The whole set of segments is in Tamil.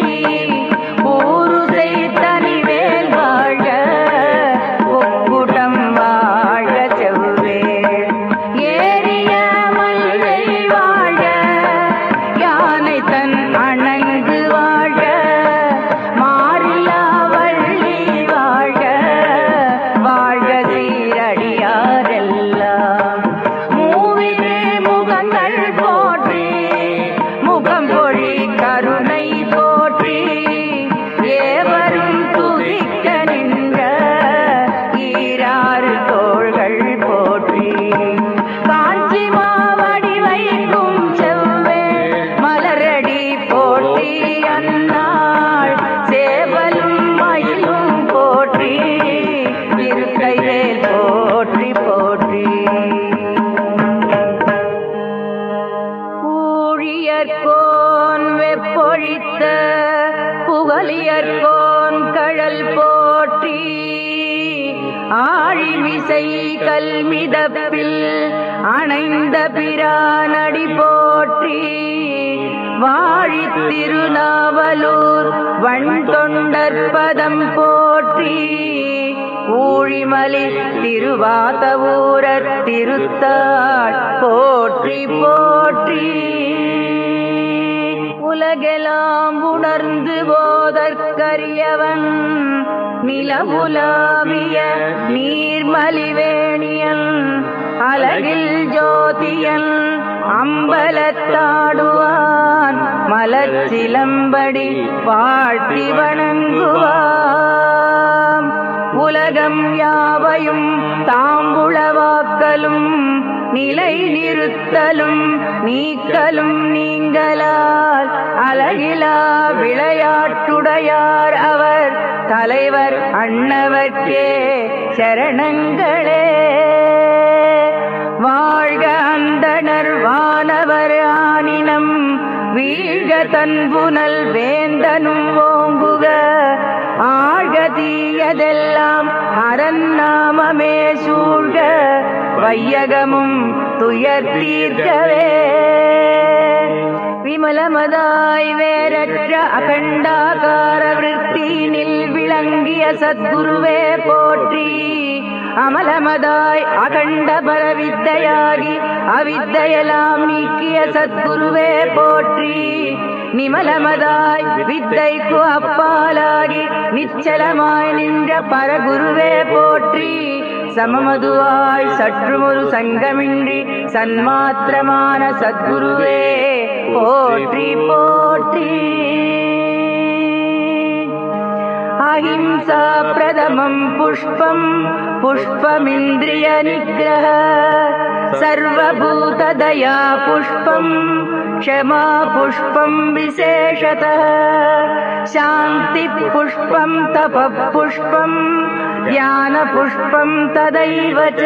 baby. ஆலியர்கோன் கழல் போற்றி ஆழிமிசை கல்மிதப்பில் அணைந்த பிரானடி போற்றி வாழி திருநாவலூர் வண் தொண்டர் பதம் போற்றி ஊழிமலி திருவாதவூரத் திருத்தாட் போற்றி போற்றி. உலகெலாம் உணர்ந்து போதற்கரியவன் நிலவுலாவிய நீர்மலிவேணியன் அலகில் ஜோதியன் அம்பலத்தாடுவான் மலச்சிலம்படி வாழ்த்தி வணங்குவான். உலகம் யாவையும் தாம்புளவாக்கலும் நிலை நிறுத்தலும் நீக்கலும் நீங்களால் அழகிலா விளையாட்டுடையார் அவர். தலைவர் அன்னவர்க்கே சரணங்களே. வாழ்க அந்தனர் வானவர் ஆனினம். வீழ்க தன்புனல் வேந்தனும் ஓங்குக ஆழ்க தீயதெல்லாம் அரண் நாமமே சூழ்க வையகமும் துயர் தீர்க்கவே. விமலமதாய் வேரற்ற அகண்டாகார விற்த்தினில் விளங்கிய சத்குருவே போ நமதாய் அகண்ட பல வித்தையாகி அவித்தையெல்லாம் நீக்கிய சத்குருவே போற்றி. நிமலமதாய் வித்தைக்கு அப்பாலாகி நிச்சலமாய் நின்ற பரகுருவே போற்றி. சமமதுவாய் சற்றுமொரு சங்கமின்றி சன்மாத்திரமான சத்குருவே போற்றி போற்றி. मनसा प्रथमं पुष्पं पुष्पमिन्द्रियनिग्रह सर्वभूतदया पुष्पं क्षमा पुष्पं विशेषतः शान्तिपुष्पं पुष्पम् तपः पुष्पम् ज्ञानपुष्पम् तदैव च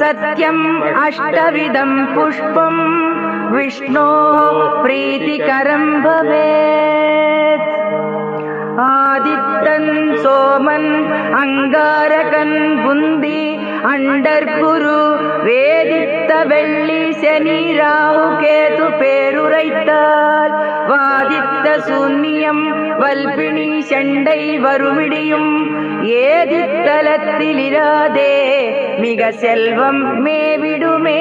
सत्यम् अष्टविधं पुष्पं विष्णोः प्रीतिकरं भवेत् சோமன் அங்காரகன் புந்தி அண்டர்குரு வேதித்த வெள்ளி சனி ராகு கேது பேருரைத்தால் வாதித்த சூன்யம் வல்பிணி செண்டை வருமிடியும் ஏதித்தலத்திலிராதே மிக செல்வம் மேவிடுமே.